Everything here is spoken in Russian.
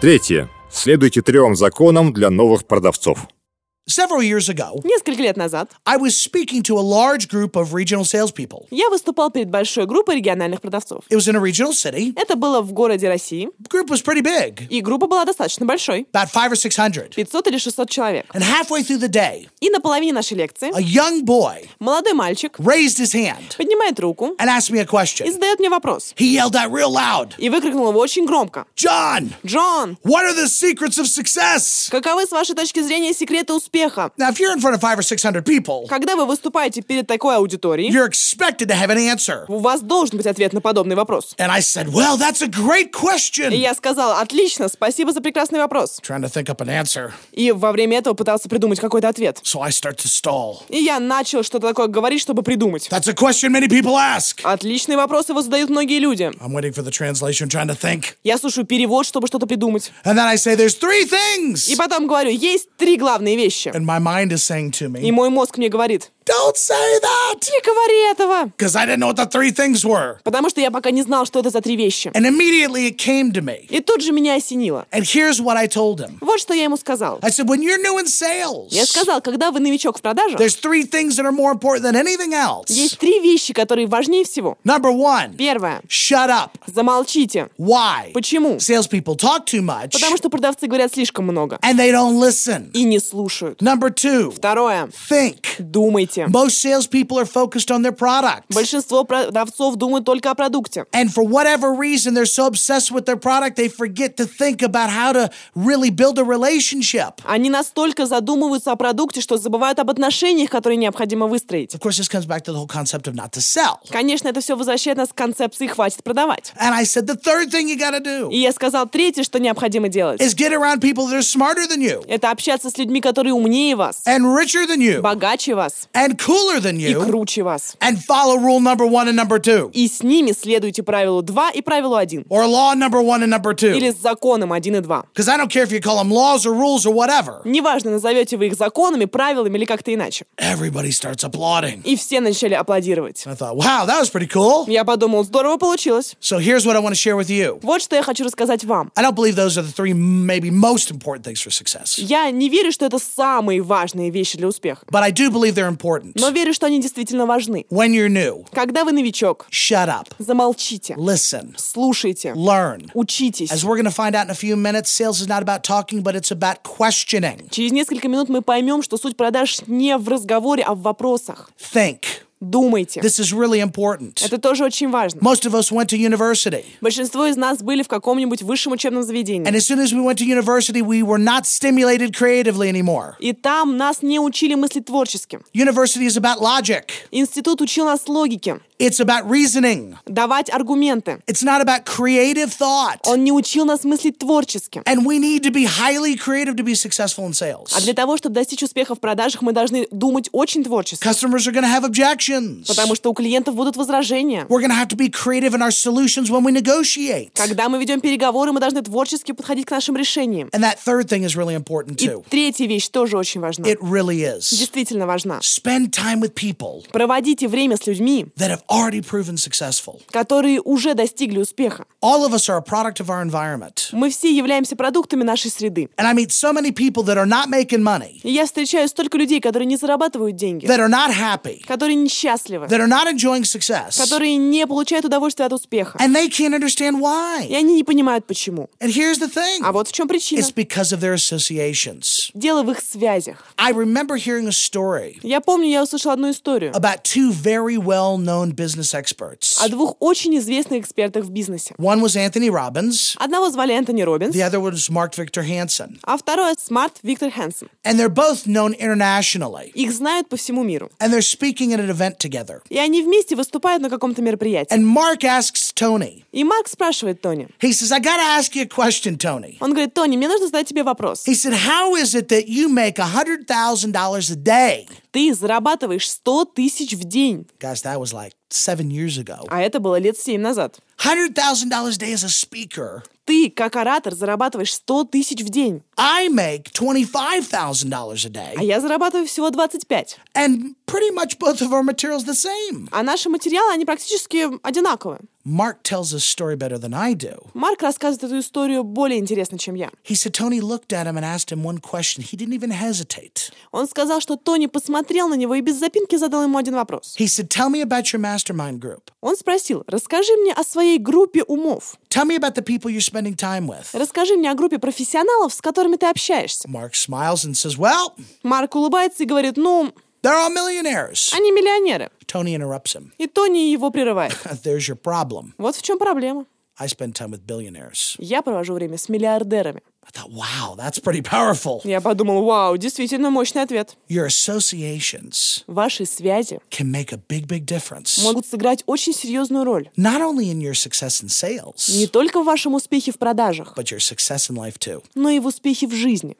Третье. Следуйте трем законам для новых продавцов. Several years ago, Несколько лет назад I was speaking to a large group of regional salespeople. я выступал перед большой группой региональных продавцов. It was in a regional city. Это было в городе России, group was pretty big, и группа была достаточно большой. about five or six hundred. 500 или 600 человек. And halfway through the day, И на половине нашей лекции a young boy молодой мальчик raised his hand поднимает руку and asked me a и question. задает мне вопрос. He yelled out real loud, И выкрикнул его очень громко. John, «Джон, what are the secrets of success? каковы с вашей точки зрения секреты успеха? Now, if you're in front of five or six hundred people, Когда вы выступаете перед такой аудиторией, you're expected to have an answer. у вас должен быть ответ на подобный вопрос. And I said, Well, that's a great И question. я сказал, отлично, спасибо за прекрасный вопрос. Trying to think up an answer. И во время этого пытался придумать какой-то ответ. So I start to stall. И я начал что-то такое говорить, чтобы придумать. That's a question many people ask. Отличный вопрос, его задают многие люди. I'm waiting for the translation, trying to think. Я слушаю перевод, чтобы что-то придумать. And then I say, There's three things. И потом говорю, есть три главные вещи. And my mind is saying to И me, мой мозг мне говорит, Don't say that. не говори этого. Because I didn't know what the three things were. Потому что я пока не знал, что это за три вещи. And immediately it came to me. И тут же меня осенило. And here's what I told him Вот что я ему сказал. I said, When you're new in sales, Я сказал, когда вы новичок в продажах, there's three things that are more important than anything else. есть три вещи, которые важнее всего. Number one, Первое. shut up. Замолчите. Why? Почему? Salespeople talk too much Потому что продавцы говорят слишком много and they don't listen. и не слушают. Number two, Второе. think. Думайте. Most salespeople are focused on their product. Большинство продавцов думают только о продукте. And for whatever reason, they're so obsessed with their product, they forget to think about how to really build a relationship. Они настолько задумываются о продукте, что забывают об отношениях, которые необходимо выстроить. Of course, this comes back to the whole concept of not to sell. Конечно, это все возвращает нас к концепции «хватит продавать». And I said, the third thing you got to do И я сказал, третье, что необходимо делать, is get around people that are smarter than you, это общаться с людьми, которые умнее вас, and richer than you, богаче вас and cooler than и you, круче вас. and follow rule number one and number two, И с ними следуйте правилу 2 и правилу 1. or law number one and number two. Или с законом 1 и 2. Because I don't care if you call them laws or rules or whatever. Неважно, назовете вы их законами, правилами или как-то иначе. Everybody starts applauding. И все начали аплодировать. I thought, wow, that was pretty cool. Я подумал, здорово получилось. So here's what I want to share with you. Вот что я хочу рассказать вам. I don't believe those are the three maybe most important things for success, Я не верю, что это самые важные вещи для успеха. but I do believe they're important. Но верю, что они действительно важны. When you're new, Когда вы новичок, shut up, замолчите, listen, слушайте, learn. учитесь. As we're going to find out in a few minutes, sales is not about talking, but it's about questioning. Через несколько минут мы поймем, что суть продаж не в разговоре, а в вопросах. Think. Думайте. This is really important. Это тоже очень важно. Most of us went to university. Большинство из нас были в каком-нибудь высшем учебном заведении. And as soon as we went to university, we were not stimulated creatively anymore. И там нас не учили мыслить творчески. University is about logic. Институт учил нас логике, It's about reasoning. давать аргументы. It's not about creative thought. Он не учил нас мыслить творчески. And we need to be highly creative to be successful in sales. А для того, чтобы достичь успеха в продажах, мы должны думать очень творчески. Customers are going to have objections. Потому что у клиентов будут возражения. We're going to have to be creative in our solutions when we negotiate. Когда мы ведем переговоры, мы должны творчески подходить к нашим решениям. And that third thing is really important И too. третья вещь тоже очень важна. It really is. Действительно важна. Spend time with people Проводите время с людьми, that have already proven successful. которые уже достигли успеха. All of us are a product of our environment. Мы все являемся продуктами нашей среды. And I meet so many people that are not making money, И я встречаю столько людей, которые не зарабатывают деньги, that are not happy, которые несчастливы, that are not enjoying success, которые не получают удовольствия от успеха. and they can't understand И why. они не понимают, почему. And here's the thing А вот в чем причина. it's because of their associations. Дело в их связях. I remember hearing a story Я помню, я услышала одну историю about two very well known business experts. о двух очень известных экспертах в бизнесе. One was Anthony Robbins, Одного звали Энтони Робинс, the other was Mark Victor Hansen. а второй Смарт Виктор Хэнсон. And they're both known internationally. Их знают по всему миру. And they're speaking at an event together. И они вместе выступают на каком-то мероприятии. And Mark asks Tony, И Марк спрашивает Тони. he says, I gotta ask you a question, Tony. Он говорит, Тони, мне нужно задать тебе вопрос. He said, How is it that you make $100,000 a day? Ты зарабатываешь 100 тысяч в день. Guys, that was like seven years ago. А это было лет семь назад. $100,000 a day as a speaker. Ты, как оратор, зарабатываешь 100 тысяч в день, I make $25,000 a а day. я зарабатываю всего 25. And pretty much both of our materials the same. А наши материалы, они практически одинаковые. Mark tells this story better than I do. Марк рассказывает эту историю более интересно, чем я. He said Tony looked at him and asked him one question. He didn't even hesitate. Он сказал, что Тони посмотрел на него и без запинки задал ему один вопрос. He said, Tell me about your mastermind group. Он спросил, расскажи мне о своей группе умов. Tell me about the people you're spending time with. Расскажи мне о группе профессионалов, с которыми ты общаешься. Mark smiles and says, Well, Марк улыбается и говорит, ну, they're all millionaires. они миллионеры. Tony interrupts him. И Тони его прерывает. There's your problem. Вот в чем проблема. I spend time with billionaires. Я провожу время с миллиардерами. I thought, wow, that's pretty powerful. Я подумал, вау, действительно мощный ответ. Your associations Ваши связи can make a big, big difference. могут сыграть очень серьезную роль. Not only in your success in Не sales, только в вашем успехе в продажах, but your success in life too. но и в успехе в жизни.